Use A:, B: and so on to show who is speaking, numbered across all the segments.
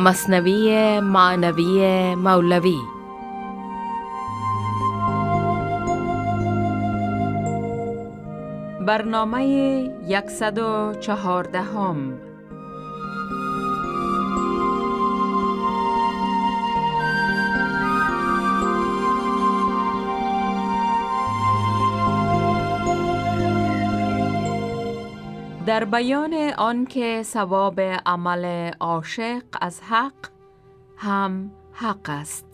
A: مصنوی معنوی مولوی. برنامه 114 هم در بیان آنکه ثواب عمل عاشق از حق هم حق است.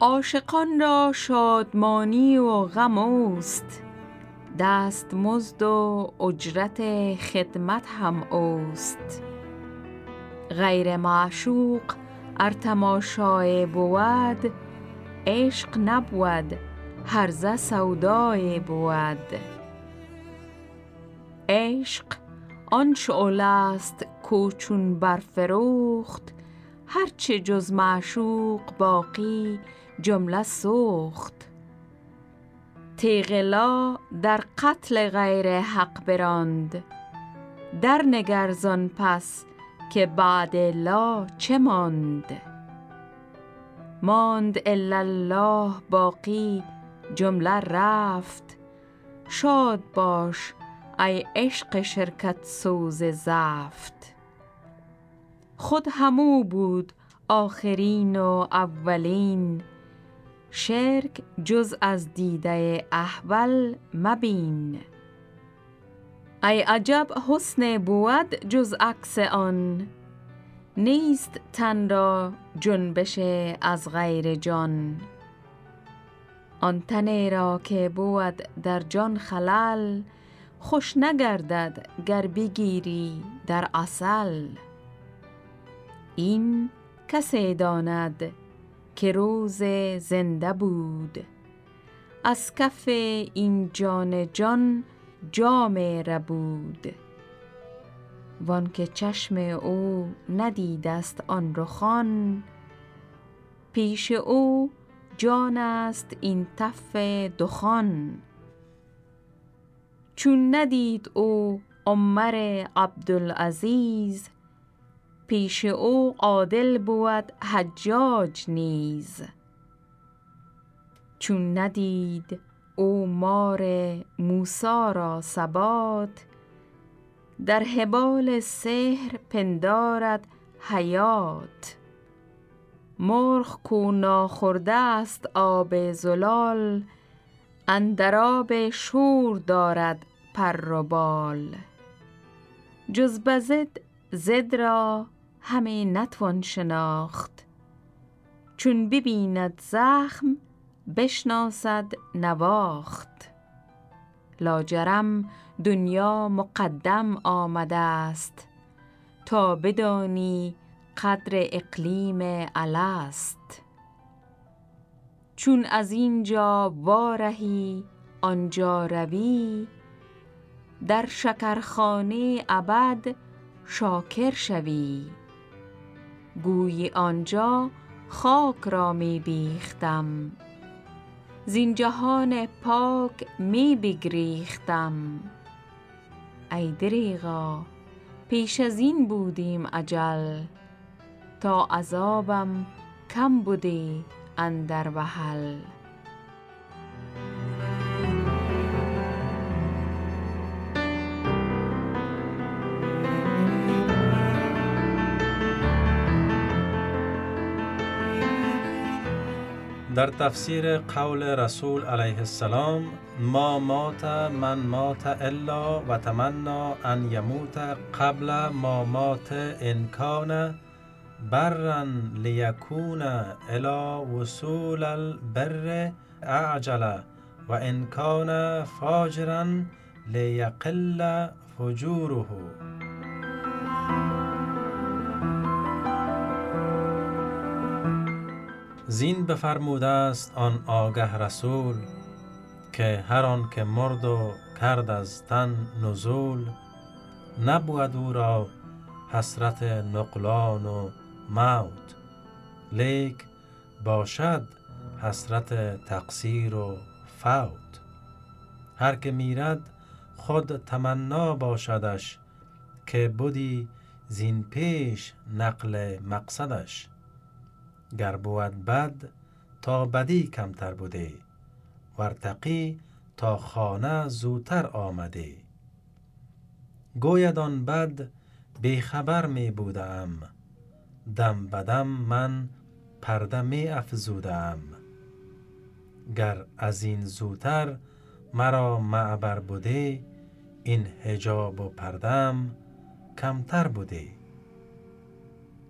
A: عاشقان را شادمانی و غم اوست. دست مزد و اجرت خدمت هم اوست. غیر معشوق ار تماشای بود عشق نبود هرزه سودای بود. عشق آن شعله است کوچون برفروخت هرچه جز معشوق باقی جمله سوخت. تیغلا در قتل غیر حق براند. در نگرزان پس که بعد لا چه ماند؟ ماند الا الله باقی جمله رفت. شاد باش ای عشق شرکت سوز زفت. خود همو بود آخرین و اولین. شرک جز از دیده احول مبین. ای عجب حسن بود جز عکس آن. نیست تن را جنبش از غیر جان. آن تن را که بود در جان خلل خوش نگردد گر بگیری در اصل این کسی داند که روز زنده بود. از کف این جان جان جام ربود وان که چشم او ندیده است آن رخان پیش او جان است این تف دخان. چون ندید او عمر عبدالعزیز پیش او عادل بود حجاج نیز. چون ندید او مار موسا را ثبات در حبال سحر پندارد حیات. مرغ کو ناخورده است آب زلال اندر آب شور دارد پر و بال. جز بزد زد را همه نتوان شناخت. چون ببیند زخم بشناسد نواخت. لاجرم دنیا مقدم آمده است. تا بدانی قدر اقلیم الست. چون از اینجا وارهی آنجا روی. در شکرخانه ابد شاکر شوی. گویی آنجا خاک را می بیختم. زین جهان پاک می بگریختم. ای دریغا پیش از این بودیم اجل. تا عذابم کم بودی اندر وحل.
B: در تفسیر قول رسول علیه السلام ما مات من مات الا و تمنا ان یموت قبل ما مات ان کان برا لیکون الى وصول البر اعجل و ان کان فاجرا لیقل فجوره. زین بفرموده است آن آگه رسول که هر آن که مرد و کرد از تن نزول نبود او را حسرت نقلان و موت لیک باشد حسرت تقصیر و فوت. هر که میرد خود تمنا باشدش که بودی زین پیش نقل مقصدش. گر بود بد تا بدی کمتر بوده ورتقی تا خانه زودتر آمده گوید آن بد بیخبر می بودم. دم بدم من پرده می افزودم. گر از این زودتر مرا معبر بوده این حجاب و پردم کمتر بوده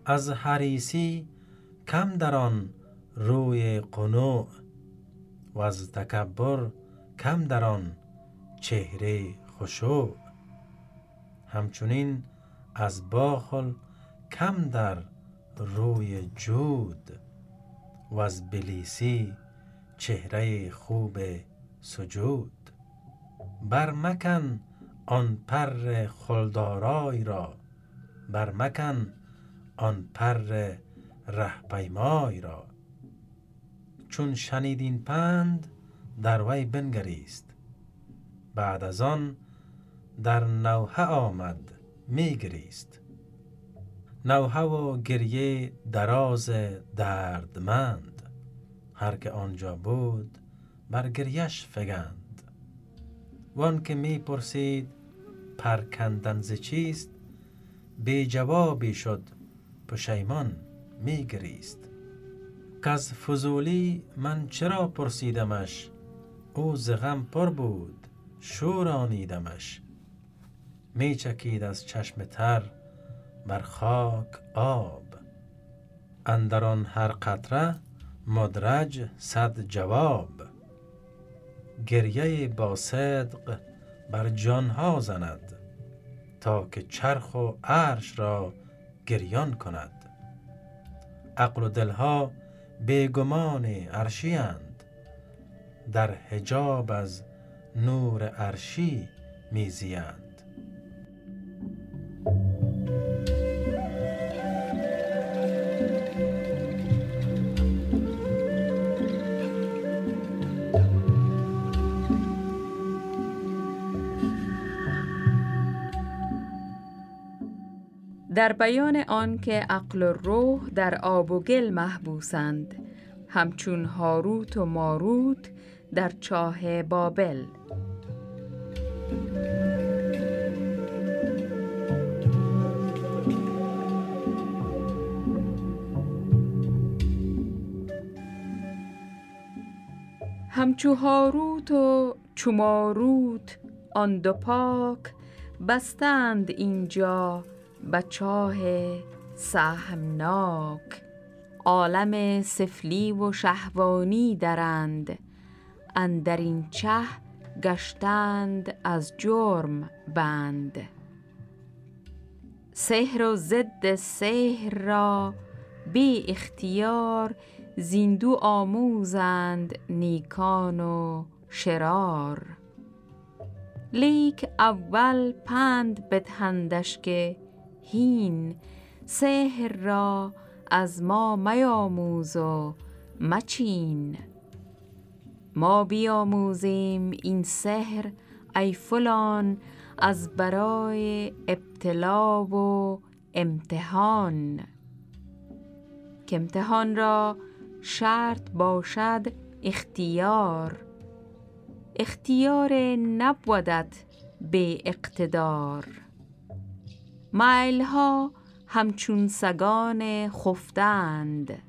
B: از حریسی کم در آن روی قنوع و از تکبر کم در آن چهره خشوع. همچنین از باخل کم در روی جود و از بلیسی چهره خوب سجود. برمکن آن پر خلدارای را برمکن آن پر رهپیمای را. چون شنیدین پند در وی بنگریست. بعد از آن در نوحه آمد میگریست. نوحه و گریه دراز دردمند. هر که آنجا بود بر گریش فگند. وان که می پرسید پرکندن ز چیست؟ بی جوابی شد پشیمان. می گریست کز فضولی من چرا پرسیدمش؟ او ز غم پر بود شور آنیدمش. می چکید از چشم تر بر خاک آب. اندر آن هر قطره مدرج صد جواب. گریه با صدق بر جانها زند تا که چرخ و عرش را گریان کند. عقل و دلها بیگمان عرشی اند در حجاب از نور عرشی میزیند
A: در بیان آن که عقل و روح در آب و گل محبوسند همچون هاروت و ماروت در چاه بابل. همچو هاروت و چو ماروت آن دو پاک بستند اینجا به چاه سهمناک عالم سفلی و شهوانی درند. اندر این چه گشتند از جرم بند. سحر و ضد سحر را بی اختیار زیندو آموزند نیکان و شرار. لیک اول پند بدهندش که هین سحر را از ما میاموز و مچین. ما بیاموزیم این سحر ای فلان از برای ابتلا و امتحان. که امتحان را شرط باشد اختیار. اختیار نبودت به اقتدار. ها همچون سگان خفتند.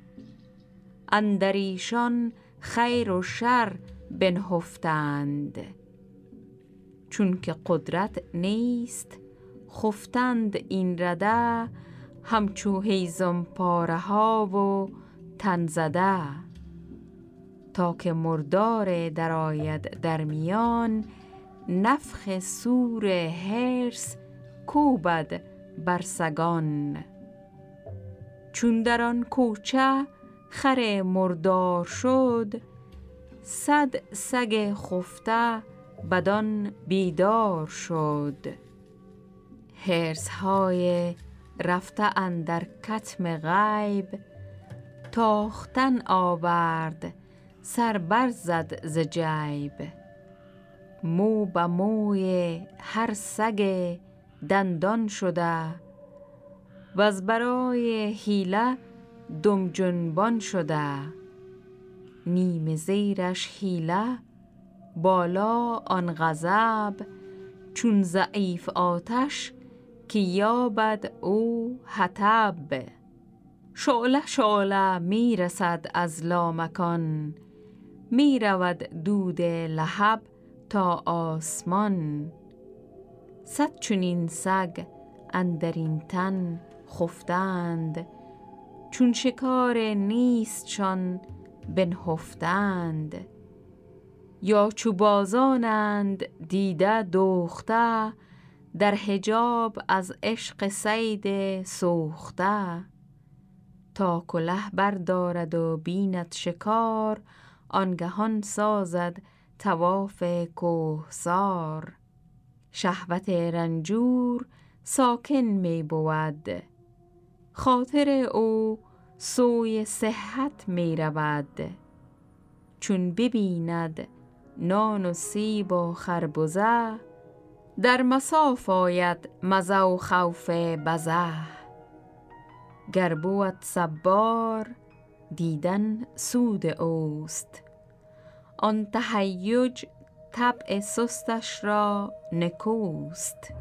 A: اندر ایشان خیر و شر بنهفتند. چون که قدرت نیست خفتند این رده همچو هیزم پاره ها و تنزده تا که مردار درآید در میان نفخ سور هرس کوبد بر سگان. چون در آن کوچه خر مردار شد صد سگ خفته بدان بیدار شد. هرس های رفته اندر کتم غیب تاختن آورد سر بر زد ز جیب. مو به موی هر سگ دندان شده و از برای حیله دم جنبان شده. نیم زیرش حیله بالا آن غضب چون ضعیف آتش که یابد او حطب. شعله شعله می رسد از لامکان می رود دود لهب تا آسمان. صد چونین سگ اندرین تن خفتند. چون شکار نیستشان بنهفتند. یا چو بازانند دیده دوخته در حجاب از عشق سید سوخته. تا کله بردارد و بیند شکار آنگهان سازد تواف کوهسار. شهوت رنجور ساکن می بود. خاطر او سوی صحت می رود. چون ببیند نان و سیب و خربزه در مساف آید مزه و خوف بزه. گر بود صبار دیدن سود اوست. آن تهیج طبع سستش را نکوست.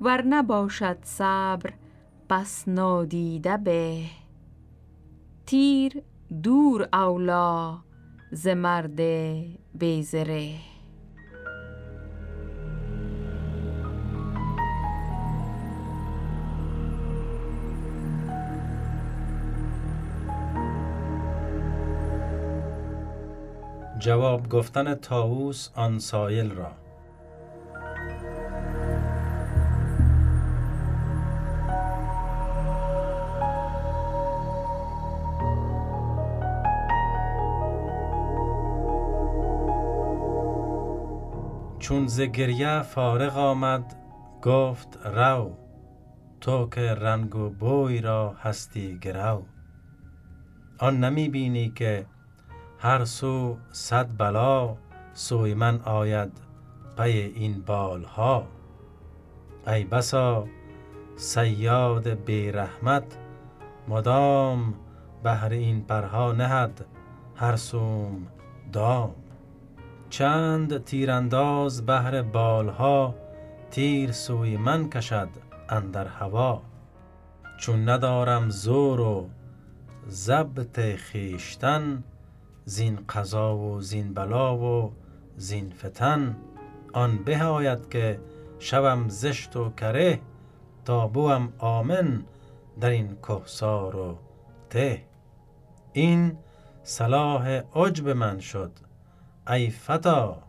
A: ور نباشد صبر پس نادیده به. تیر دور اولا ز مرد بیزره.
B: جواب گفتن تاووس آن سایل را. چون ز گریه فارغ آمد گفت رو تو که رنگ و بوی را هستی گرو. آن نمی بینی که هر سو صد بلا سوی من آید پی این بالها. ای بسا صیاد بی رحمت مدام بهر این پرها نهد هر سوم دام. چند تیرانداز بهر بالها تیر سوی من کشد اندر هوا. چون ندارم زور و ضبط خویشتن زین قضا و زین بلا و زین فتن آن به آید که شوم زشت و کره تا بوم آمن در این کهسار و ته. این صلاح عجب من شد ای فتا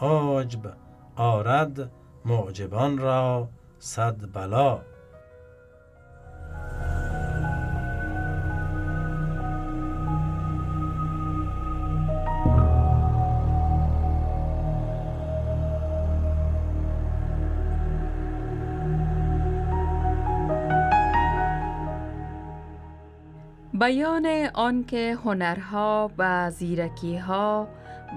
B: عجب آرد معجبان را صد بلا.
A: بیان آنکه هنرها و زیرکیها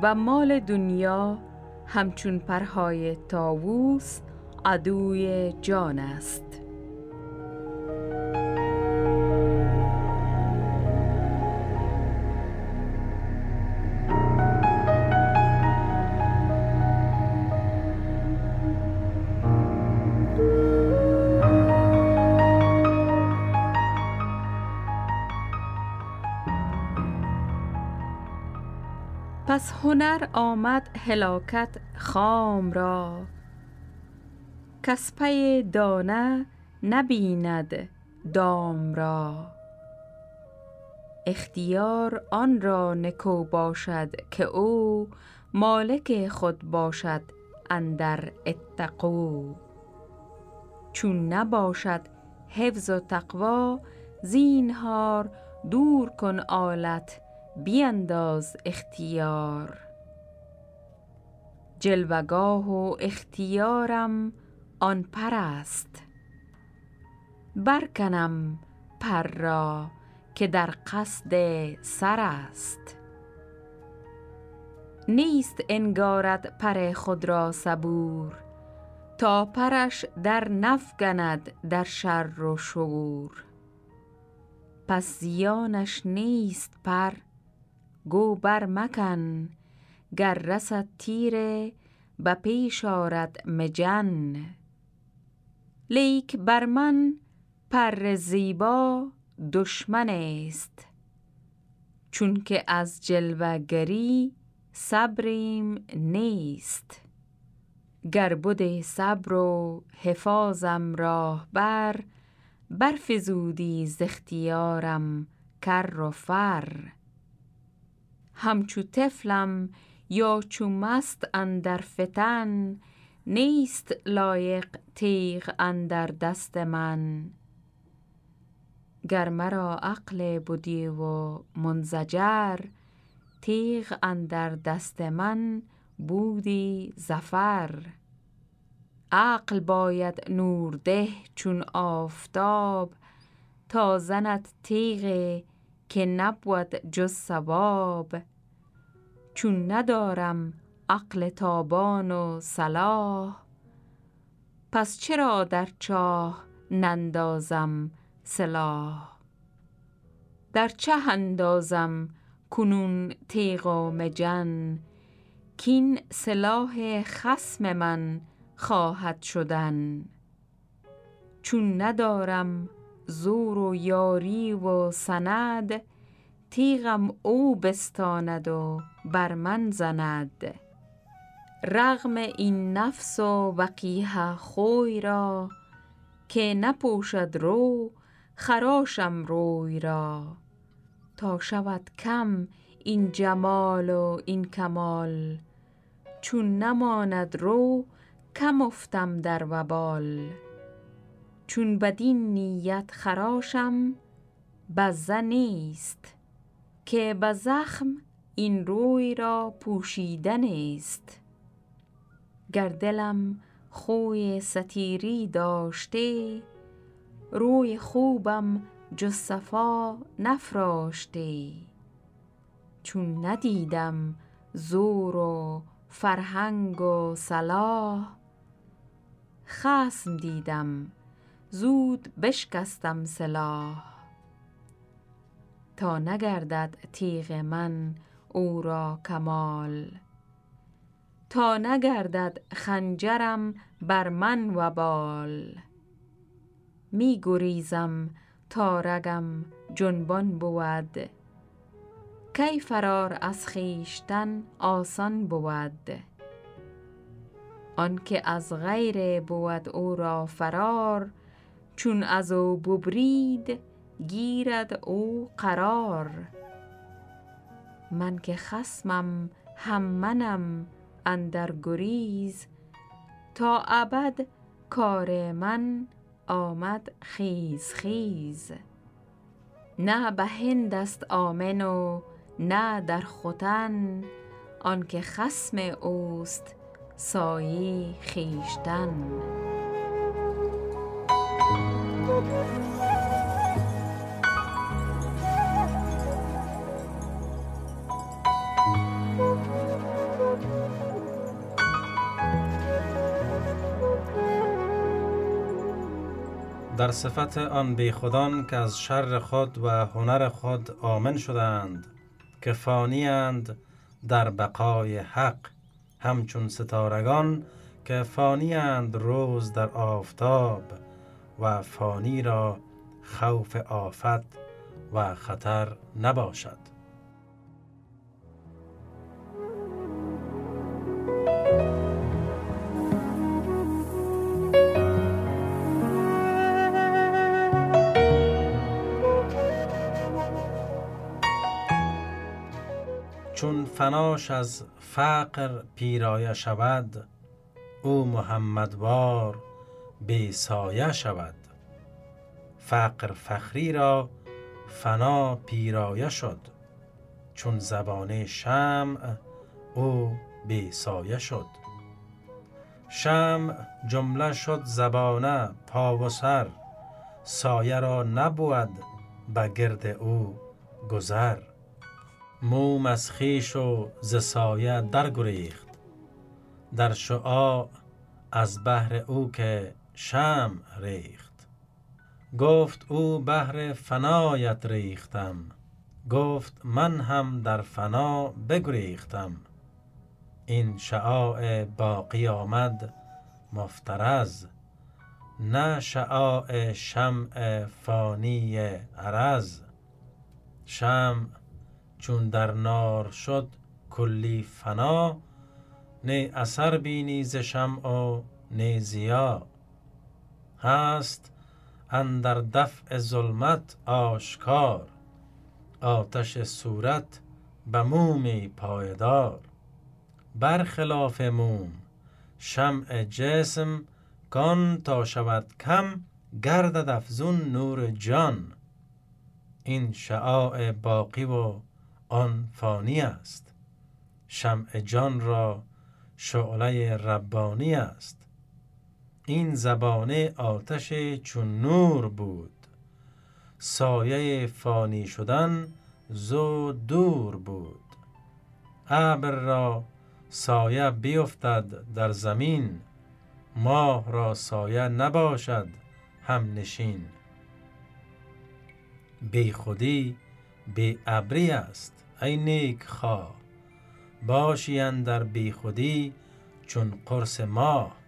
A: و مال دنیا همچون پرهای تاووس عدوی جان است. پس هنر آمد هلاکت خام را. کس پی دانه نبیند دام را. اختیار آن را نکو باشد که او مالک خود باشد اندر اتقوا چون نباشد حفظ و تقوا زینهار دور کن آلت بینداز اختیار. جلوگاه و اختیارم آن پر است. برکنم پر را که در قصد سر است. نیست انگارد پر خود را صبور تا پرش در نفگند در شر و شور پس زیانش نیست پر گو بر مکن گر رسد تیره به پیش آرد مجن. لیک بر من پر زیبا دشمن است. چون که از جلوگری صبریم نیست. گر بد صبر و حفاظم راه بر برفزودی ز اختیارم کر و فر. همچو طفلم یا چو مست اندر فتن نیست لایق تیغ اندر دست من. گر مرا عقل بدی و منزجر تیغ اندر دست من بودی ظفر. عقل باید نورده چون آفتاب تا زند تیغ که نبود جز ثواب. چون ندارم عقل تابان و صلاح پس چرا در چاه نندازم سلاح؟ در چه اندازم کنون تیغ و مجن؟ کین سلاح خسم من خواهد شدن. چون ندارم زور و یاری و سند تیغم او بستاند و بر من زند. رغم این نفس و وقیح خوی را که نپوشد رو خراشم روی را. تا شود کم این جمال و این کمال چون نماند رو کم افتم در وبال. چون بدین نیت خراشم بزه نیست. که به زخم این روی را پوشیدن است گر دلم خوی ستیری داشته روی خوبم جز صفا نفراشته. چون ندیدم زور و فرهنگ و صلاح خصم دیدم زود بشکستم سلاح. تا نگردد تیغ من او را کمال. تا نگردد خنجرم بر من وبال. می گریزم تا رگم جنبان بود. کی فرار از خویشتن آسان بود. آنکه از غیر بود او را فرار چون از او ببرید گیرد او قرار. من که خصمم هم منم اندر گریز. تا ابد کار من آمد خیز خیز. نه به هند است آمن و نه در ختن. آنکه خصم اوست سایه خیشتن.
B: در صفت آن بیخودان که از شر خود و هنر خود آمن شدند که فانیند در بقای حق. همچون ستارگان که فانیند روز در آفتاب. و فانی را خوف آفت و خطر نباشد. چون فناش از فقر پیرایه شود او محمدوار بی سایه شود. فقر فخری را فنا پیرایه شد. چون زبانه شمع او بی سایه شد. شمع جمله شد زبانه پا و سر. سایه را نبود به گرد او گذر. موم از خیش و ز سایه در گریخت در شعاع از بهر او که شم ریخت. گفت او بهر فنایت ریختم. گفت من هم در فنا بگریختم. این شعاع باقی آمد مفترز نه شعاع شمع فانی عرض. شمع چون در نار شد کلی فنا نه اثر بینی ز شمع و نه زیا هست اندر دفع ظلمت آشکار آتش صورت به مومی پایدار. برخلاف موم شمع جسم کان تا شود کم گردد افزون نور جان. این شعاع باقی و آن فانی است. شمع جان را شعله ربانی است. این زبانه آتش چون نور بود. سایه فانی شدن زو دور بود. ابر را سایه بیفتد در زمین ماه را سایه نباشد هم نشین بی خودی بی ابری است ای نیک خواه. باشی در بی خودی چون قرص ماه.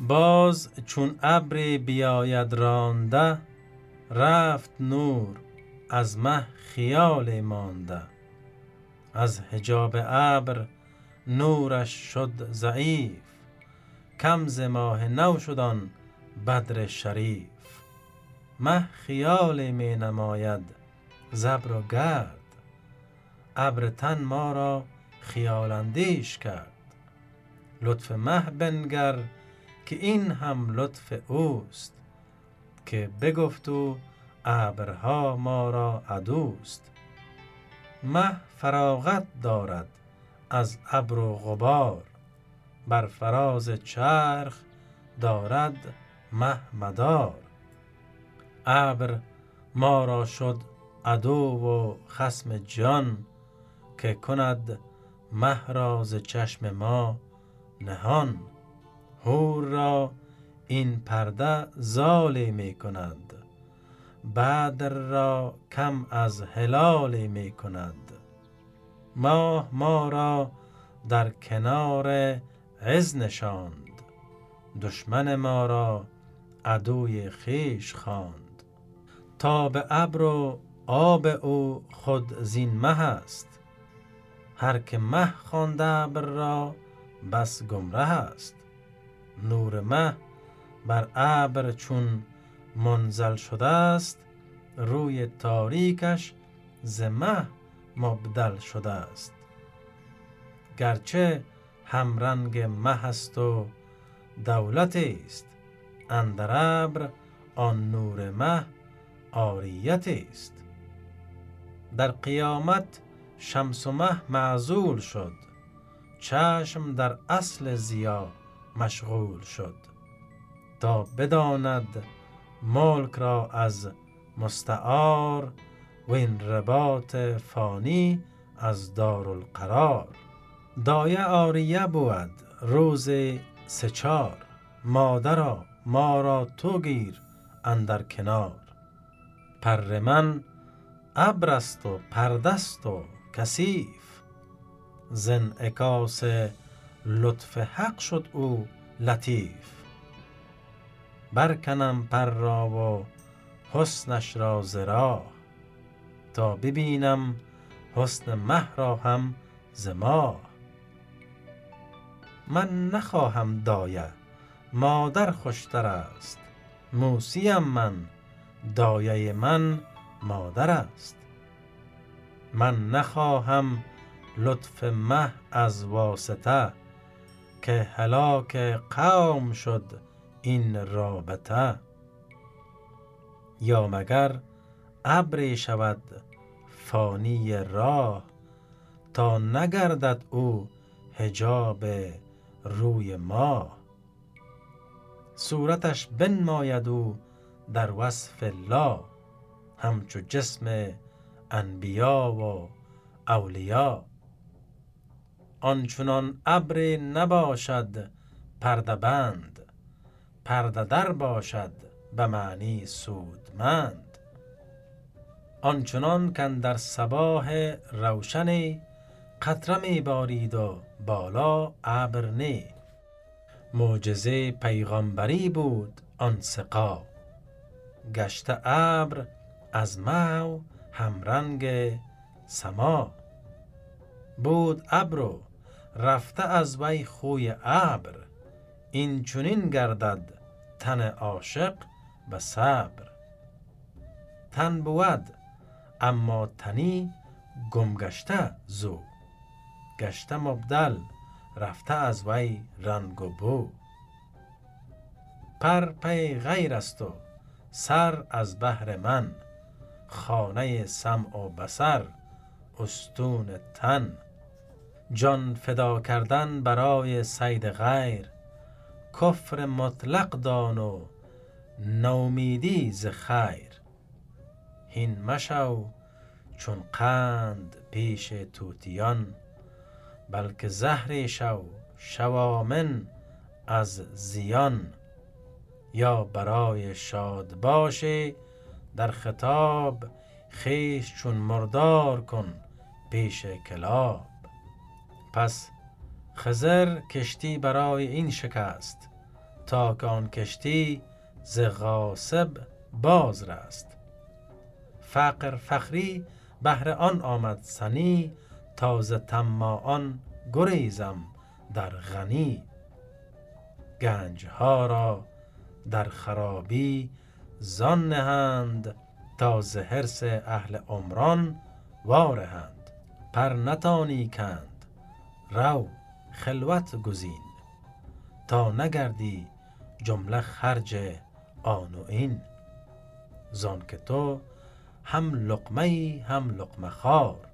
B: باز چون ابری بیاید رانده رفت نور از مه خیال مانده. از حجاب ابر نورش شد ضعیف کم ز ماه نو شد آن بدر شریف. مه خیال می نماید زبر و گرد ابر تن ما را خیال اندیش کرد. لطف مه بنگر که این هم لطف اوست که بگفت او ابرها ما را عدوست. مه فراغت دارد از ابر و غبار بر فراز چرخ دارد مه مدار. ابر ما را شد عدو و خسم جان که کند مه را ز چشم ما نهان. هور را این پرده زالی می کند بدر را کم از هلالی می کند ماه ما را در کنار عز نشاند دشمن ما را عدوی خیش خواند. تا به ابر و آب او خود زین مه است هر که مه خوانده ابر را بس گمره است. نور مه بر ابر چون منزل شده است روی تاریکش ز مه مبدل شده است. گرچه همرنگ مه است و دولت است اندر ابر آن نور مه آریت است. در قیامت شمس و مه معزول شد چشم در اصل زیا مشغول شد تا بداند ملک را از مستعار و این رباط فانی از دارالقرار. دایه آریه بود روز سچار مادرا ما را تو گیر اندر کنار. پر من ابر است و پردست و کثیف. زن اکاس لطف حق شد او لطیف. برکنم پر را و حسنش را ز راه تا ببینم حسن مه را هم ز ماه. من نخواهم دایه مادر خوشتر است. موسیم من دایه من مادر است. من نخواهم لطف مه از واسطه که هلاک قوم شد این رابطه. یا مگر ابری شود فانی راه تا نگردد او حجاب روی ما صورتش بنماید او در وصف الله همچو جسم انبیا و اولیا آنچنان ابر نباشد پرده بند پرده در باشد به معنی سودمند. آنچنان کن در صباح روشنی قطره می بارید و بالا ابر نی. معجزه پیغامبری بود آن سقا گشته ابر از مو همرنگ سما. بود ابر رفته از وی خوی ابر این چونین گردد تن عاشق به صبر. تن بود اما تنی گم گشته زو. گشته مبدل رفته از وی رنگ و بو. پر پی غیر است و سر از بهر من. خانه سمع و بسر استون تن. جان فدا کردن برای سید غیر. کفر مطلق دان و نومیدی ز خیر. هین مشو چون قند پیش توتیان بلکه زهر شو شوامن از زیان. یا برای شاد باشی در خطاب خیش چون مردار کن پیش کلاب. پس خزر کشتی برای این شکست تا که آن کشتی ز غاصب باز رست. فقر فخری بهر آن آمد سنی تا ز طماعان گریزم در غنی. گنج ها را در خرابی زان نهند تا ز حرص اهل عمران وارهند. پر نتانی کند رو خلوت گزین. تا نگردی جمله خرج آن و این. زان که تو هم لقمه هم لقمه خوار.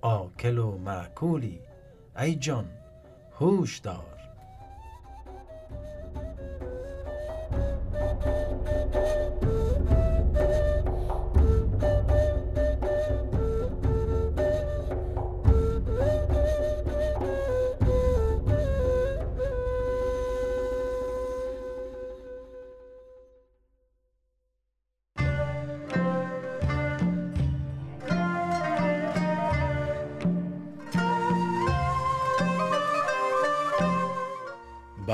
B: آکل و معکولی ای جان هوش دار.